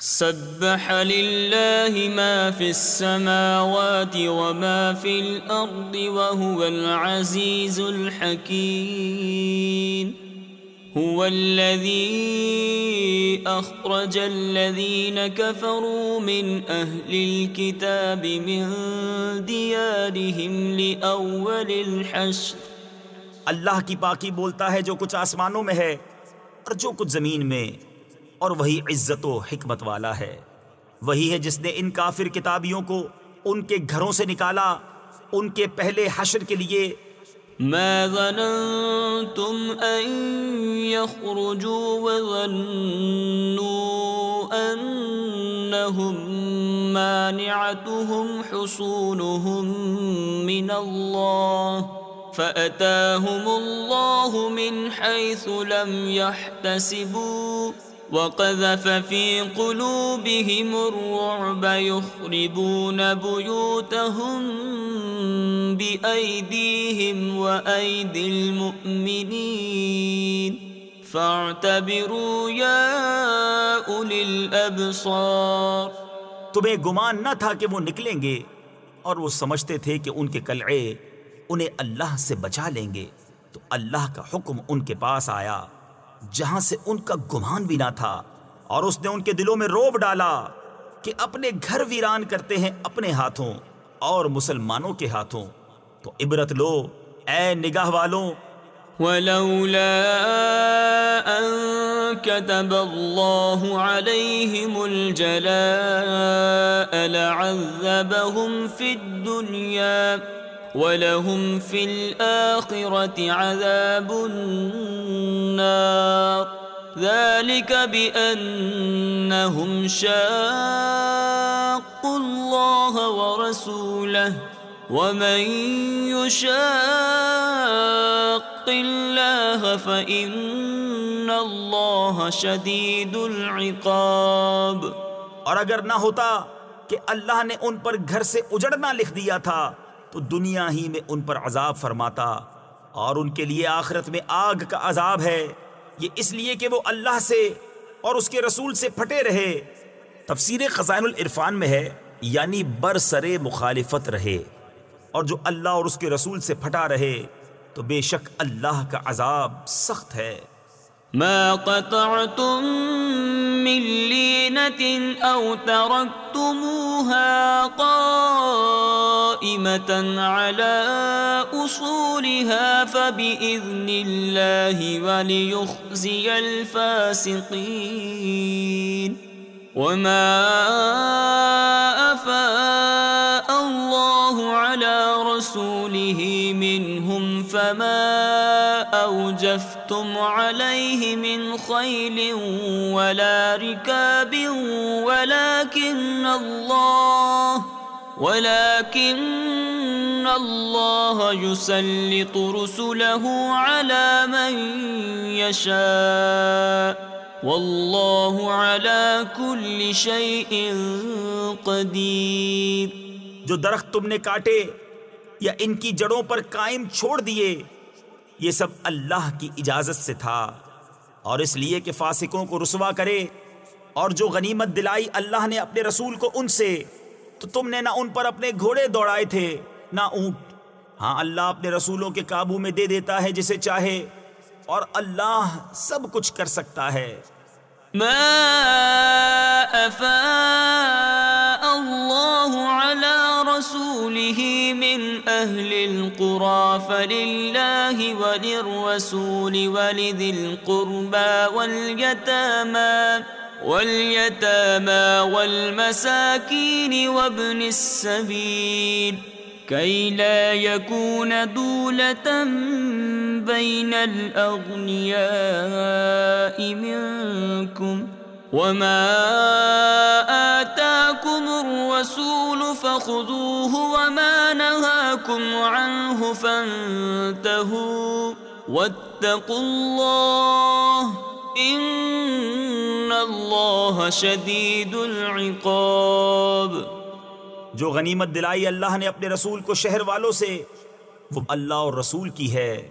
سبح للہ ما فی السماوات وما فی الارض وهو العزیز الحکیم هو الذي أخرج الذين كفروا من أهل الكتاب من ديارهم لأول الحشر. اللہ کی پاکی بولتا ہے جو کچھ آسمانوں میں ہے اور جو کچھ زمین میں۔ اور وہی عزت و حکمت والا ہے۔ وہی ہے جس نے ان کافر کتابیوں کو ان کے گھروں سے نکالا، ان کے پہلے حشر کے لیے۔ ما ظننتم أن يخرجوا وظنوا أنهم مانعتهم حصونهم من الله فأتاهم الله من حيث لم يحتسبوا۔ وقذف في قلوبهم الرعب يخربون بيوتهم بأيديهم وأيدي المؤمنين. فاعتبروا يا أولي الأبصار. تمہیں گمان نہ تھا کہ وہ نکلیں گے، اور وہ سمجھتے تھے کہ ان کے قلعے انہیں اللہ سے بچا لیں گے۔ تو اللہ کا حکم ان کے پاس آیا۔ جہاں سے ان کا گمان بھی نہ تھا، اور اس نے ان کے دلوں میں روب ڈالا کہ اپنے گھر ویران کرتے ہیں اپنے ہاتھوں اور مسلمانوں کے ہاتھوں۔ تو عبرت لو، اے نگاہ والوں۔ ولولا أن كتب الله عليهم الجلاء لعذبهم في الدنيا ولهم في الآخرة عذاب النار. ذلك بأنهم شاقوا الله ورسوله. ومن يشاق الله فإن الله شديد العقاب. اور اگر نہ ہوتا کہ اللہ نے ان پر گھر سے اجڑنا لکھ دیا تھا تو دنیا ہی میں ان پر عذاب فرماتا اور ان کے لیے آخرت میں آگ کا عذاب ہے۔ یہ اس لیے کہ وہ اللہ سے اور اس کے رسول سے پھٹے رہے۔ تفسیر خزائن العرفان میں ہے یعنی برسر مخالفت رہے۔ اور جو اللہ اور اس کے رسول سے پھٹا رہے، تو بے شک اللہ کا عذاب سخت ہے۔ ما قطعتم من لينة أو تركتموها قائمة على أصولها فبإذن الله وليخزي الفاسقين وما أفاء الله على رسوله منهم فما أوجفتم عليه من خيل ولا ركاب ولكن الله ولكن الله يسلط رسله على من يشاء والله على كل شيء قدير جو درخت تم نے کاٹے یا ان کی جڑوں پر قائم چھوڑ دیے یہ سب اللہ کی اجازت سے تھا اور اس لیے کہ فاسقوں کو رسوا کرے اور جو غنیمت دلائی اللہ نے اپنے رسول کو ان سے، تو تم نے نہ ان پر اپنے گھوڑے دوڑائے تھے، نہ اونٹ۔ ہاں اللہ اپنے رسولوں کے قابو میں دے دیتا ہے جسے چاہے اور اللہ سب کچھ کر سکتا ہے۔ ما أفاء الله على رسوله من أهل القرى فلله وللرسول ولذي القربى واليتامى واليتامى والمساكين وابن السبيل كي لا يكون دولة بين الأغنياء منكم وما آتاكم الرسول فخذوه وما نهاكم عنه فانتهوا واتقوا الله ان اللہ شدید العقاب جو غنیمت دلائی اللہ نے اپنے رسول کو شہر والوں سے، وہ اللہ اور رسول کی ہے۔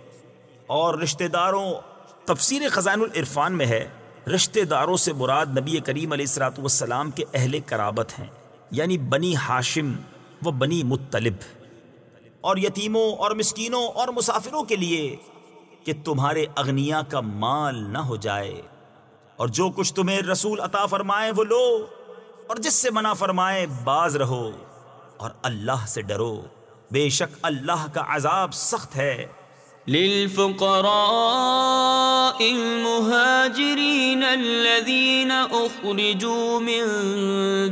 اور رشتہ داروں، تفسیر خزان العرفان میں ہے، رشتہ داروں سے مراد نبی کریم علیہ السلاۃ والسلام کے اہل کرابت ہیں۔ یعنی بنی ہاشم و بنی مطلب۔ اور یتیموں اور مسکینوں اور مسافروں کے لیے کہ تمہارے اغنیا کا مال نہ ہو جائے۔ اور جو کچھ تمہیں رسول عطا فرمائے، وہ لو۔ اور جس سے منع فرمائے، باز رہو۔ اور اللہ سے ڈرو۔ بے شک اللہ کا عذاب سخت ہے۔ للفقراء المهاجرين الذين أخرجوا من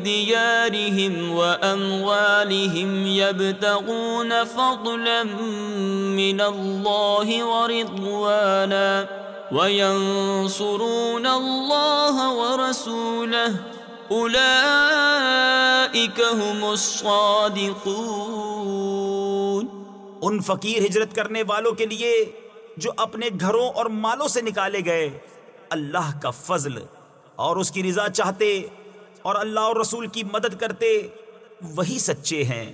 ديارهم وأموالهم يبتغون فضلا من الله ورضوانا وينصرون الله ورسوله هم الصادقون۔ ان فقیر ہجرت کرنے والوں کے لیے جو اپنے گھروں اور مالوں سے نکالے گئے، اللہ کا فضل۔ اور اس کی رضا چاہتے اور اللہ اور رسول کی مدد کرتے، وہی سچے ہیں۔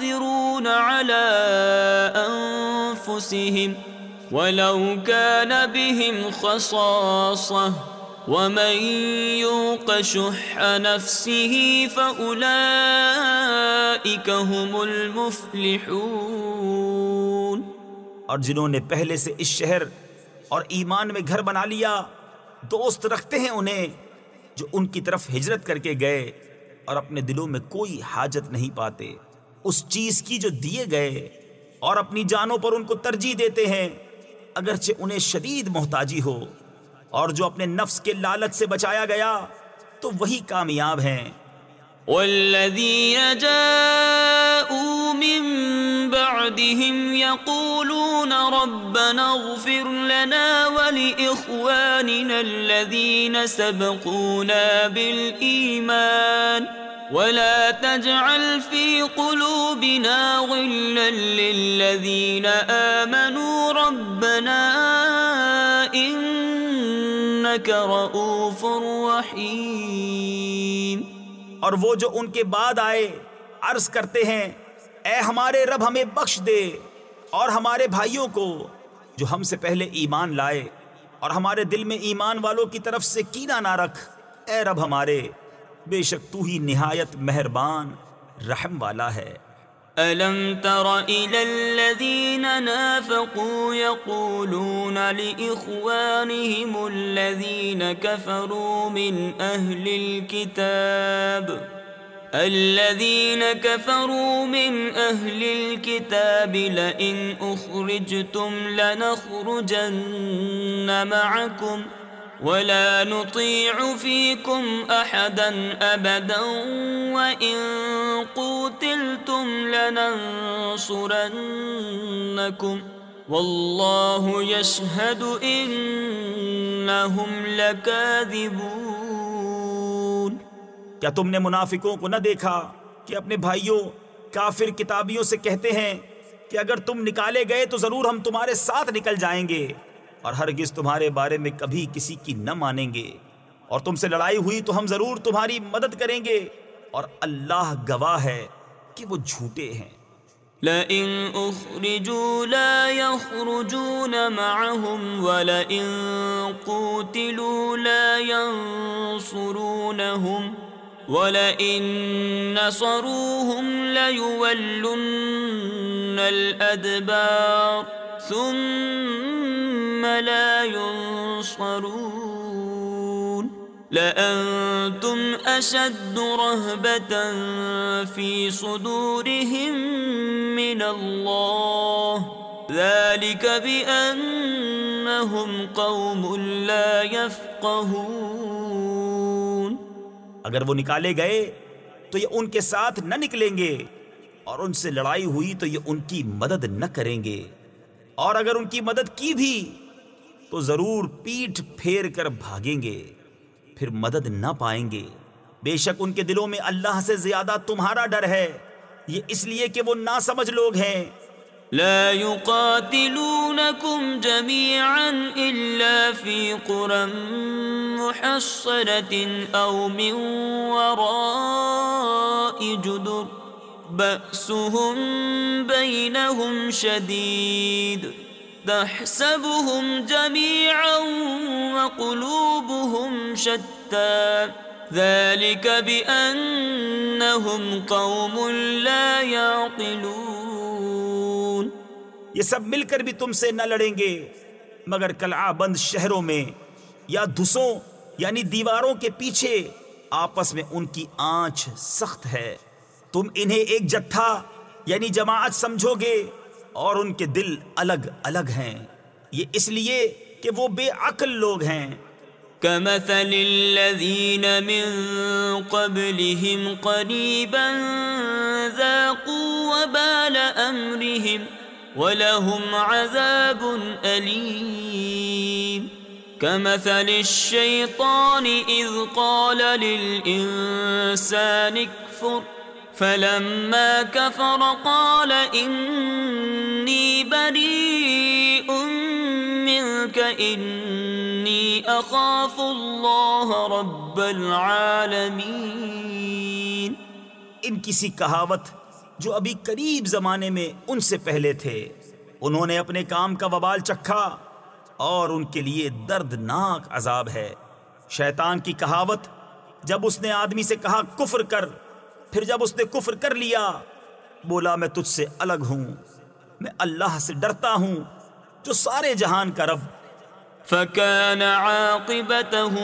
ويؤثرون على أنفسهم ولو كان بهم خصاصة ومن يوق شح نفسه فأولئك هم المفلحون اور جنہوں نے پہلے سے اس شہر اور ایمان میں گھر بنا لیا، دوست رکھتے ہیں انہیں جو ان کی طرف ہجرت کر کے گئے اور اپنے دلوں میں کوئی حاجت نہیں پاتے۔ اس چیز کی جو دیے گئے اور اپنی جانوں پر ان کو ترجیح دیتے ہیں، اگرچہ انہیں شدید محتاجی ہو۔ اور جو اپنے نفس کے لالچ سے بچایا گیا، تو وہی کامیاب ہیں۔ والذين جاءوا من بعدهم يقولون ربنا اغفر لنا ولإخواننا الذين سبقونا بالإيمان ولا تجعل في قلوبنا غلا للذين آمنوا. ربنا إنك رؤوف رحيم. اور وہ جو ان کے بعد آئے، عرض کرتے ہیں، اے ہمارے رب ہمیں بخش دے اور ہمارے بھائیوں کو جو ہم سے پہلے ایمان لائے اور ہمارے دل میں ایمان والوں کی طرف سے کینہ نہ رکھ۔ اے رب ہمارے بے شک تو ہی نہایت مہربان رحم والا ہے۔ ألم تر إلى الذين نافقوا يقولون لإخوانهم الذين كفروا من أهل الكتاب الذين كفروا من أهل الكتاب لئن أخرجتم لنخرجن معكم ۖ ولا نطيع فيكم أحدا أبدا وإن قوتلتم لننصرنكم والله يشهد إنهم لكاذبون کیا تم نے منافقوں کو نہ دیکھا کہ اپنے بھائیوں کافر کتابیوں سے کہتے ہیں کہ اگر تم نکالے گئے تو ضرور ہم تمہارے ساتھ نکل جائیں گے؟ اور ہرگز تمہارے بارے میں کبھی کسی کی نہ مانیں گے۔ اور تم سے لڑائی ہوئی تو ہم ضرور تمہاری مدد کریں گے۔ اور اللہ گواہ ہے کہ وہ جھوٹے ہیں۔ لئن اخرجوا لا يخرجون معهم ولئن قوتلوا لا ينصرونهم ولئن نصروهم ليولن الأدبار ثم لا ينصرون. لأنتم أشد رهبة في صدورهم من الله. ذلك بأنهم قوم لا يفقهون. اگر وہ نکالے گئے تو یہ ان کے ساتھ نہ نکلیں گے، اور ان سے لڑائی ہوئی تو یہ ان کی مدد نہ کریں گے۔ اور اگر ان کی مدد کی بھی تو ضرور پیٹھ پھیر کر بھاگیں گے، پھر مدد نہ پائیں گے۔ بے شک ان کے دلوں میں اللہ سے زیادہ تمہارا ڈر ہے۔ یہ اس لیے کہ وہ نہ سمجھ لوگ ہیں۔ لا يقاتلونكم جميعا إلا في قرى محصنة أو من وراء جدر، بأسهم بينهم شديد تحسبهم جميعا وقلوبهم شتى. ذلك بأنهم قوم لا يعقلون. یہ سب مل کر بھی تم سے نہ لڑیں گے، مگر کلعہ بند شہروں میں یا دھسوں یعنی دیواروں کے پیچھے آپس میں ان کی آنچ سخت ہے۔ تم انہیں ایک جتھا یعنی جماعت سمجھو گے اور ان کے دل الگ الگ ہیں۔ یہ اس لیے کہ وہ بے عقل لوگ ہیں۔ كمثل الذين من قبلهم قريبا ذاقوا وبال أمرهم ولهم عذاب أليم۔ كمثل الشيطان إذ قال للإنسان اكفر فلما كفر قال إن إني بريء منك، إني أخاف رب العالمين. ان کسی کہاوت جو ابھی قریب زمانے میں ان سے پہلے تھے، انہوں نے اپنے کام کا وبال چکھا اور ان کے لیے دردناک عذاب ہے۔ شیطان کی کہاوت، جب اس نے آدمی سے کہا کفر کر، پھر جب اس نے کفر کر لیا، بولا میں تجھ سے الگ ہوں۔ میں اللہ سے ڈرتا ہوں، جو سارے جہان کا رب۔ فكان عاقبتهما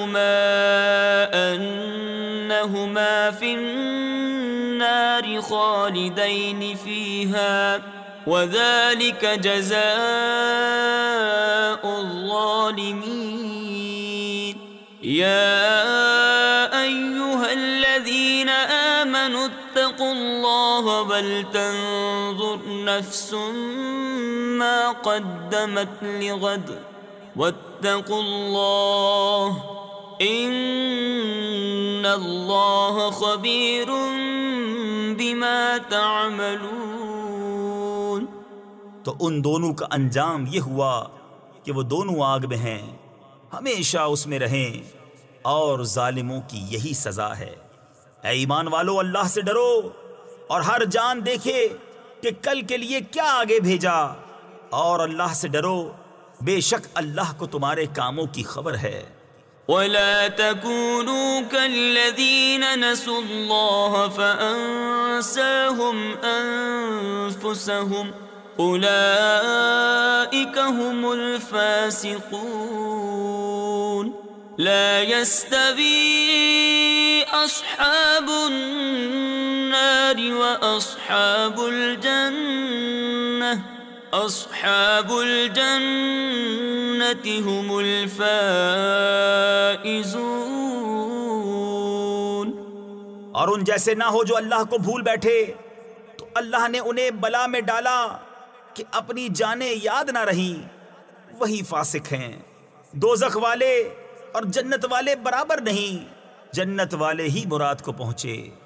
أنهما في النار خالدين فيها وذلك جزاء الظالمين۔ يا أيها الذين آمنوا اتقوا الله بل تنظر نفس ما قدمت لغد واتقوا الله ان اللہ خبیر بما تعملون تو ان دونوں کا انجام یہ ہوا کہ وہ دونوں آگ میں ہیں، ہمیشہ اس میں رہیں اور ظالموں کی یہی سزا ہے۔ اے ایمان والو، اللہ سے ڈرو اور ہر جان دیکھے۔ کہ کل کے لیے کیا آگے بھیجا؟ اور اللہ سے ڈرو، بے شک اللہ کو تمہارے کاموں کی خبر ہے۔ ولا تكونوا كالذين نسوا الله فأنساهم أنفسهم أولئك هم الفاسقون لا يستوي أصحاب النار وأصحاب الجنة اصحاب الجنت هم الفائزون. اور ان جیسے نہ ہو جو اللہ کو بھول بیٹھے، تو اللہ نے انہیں بلا میں ڈالا کہ اپنی جانیں یاد نہ رہیں۔ وہی فاسق ہیں۔ دوزخ والے اور جنت والے برابر نہیں، جنت والے ہی مراد کو پہنچے۔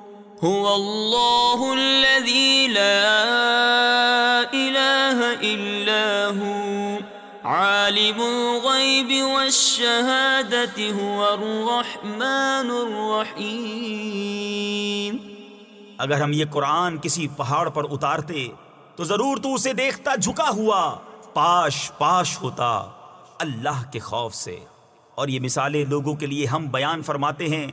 هو الله الذي لا إله إلا هو. عالم الغيب والشهادة هو الرحمن الرحيم. اگر ہم یہ قرآن کسی پہاڑ پر اتارتے، تو ضرور تو اسے دیکھتا جھکا ہوا، پاش پاش ہوتا اللہ کے خوف سے۔ اور یہ مثالیں لوگوں کے لیے ہم بیان فرماتے ہیں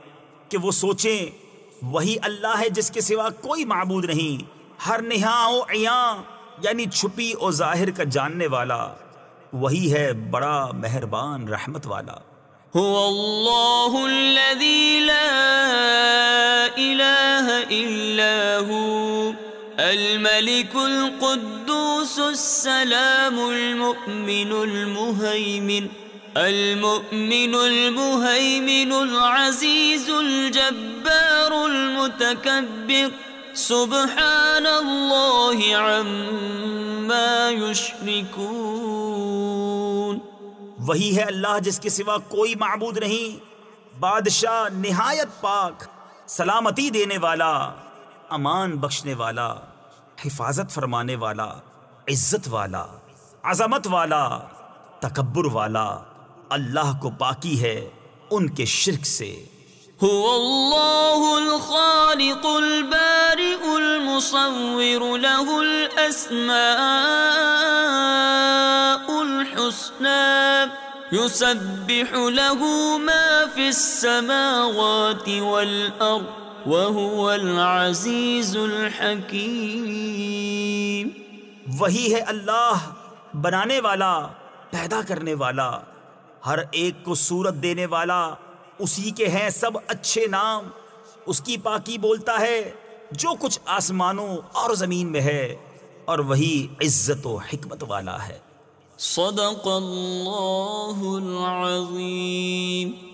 کہ وہ سوچیں وہی اللہ ہے جس کے سوا کوئی معبود نہیں، ہر نہاں و عیاں یعنی چھپی اور ظاہر کا جاننے والا۔ وہی ہے بڑا مہربان رحمت والا۔ هو الله الذي لا إله إلا هو الملك القدوس السلام المؤمن المهيمن المؤمن المهيمن العزيز الجبار۔ المتكبر سبحان الله عما يشركون وہی ہے اللہ جس کے سوا کوئی معبود نہیں، بادشاہ نہایت پاک، سلامتی دینے والا، امان بخشنے والا، حفاظت فرمانے والا، عزت والا، عظمت والا، تکبر والا، اللہ کو پاکی ہے ان کے شرک سے۔ هو الله الخالق البارئ المصور له الأسماء الحسنى، يسبح له ما في السماوات والأرض، وهو العزيز الحكيم. وہی ہے اللہ بنانے والا، پیدا کرنے والا، ہر ایک کو صورت دینے والا اسی کے ہیں سب اچھے نام۔ اس کی پاکی بولتا ہے، جو کچھ آسمانوں اور زمین میں ہے، اور وہی عزت و حکمت والا ہے۔ صدق اللہ العظیم۔